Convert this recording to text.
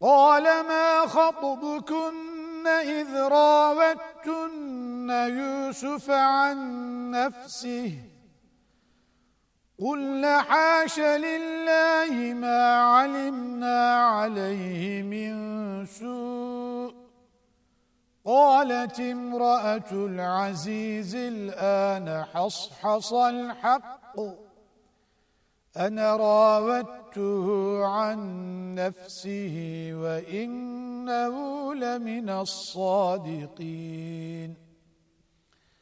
قال ما خطبكن إذ راوتن يوسف عن نفسه قل حاش لله ما علمنا عليه من سوء قالت امرأة العزيز الآن حصحص الحق أنا راودته عن نفسه وإنه لمن الصادقين.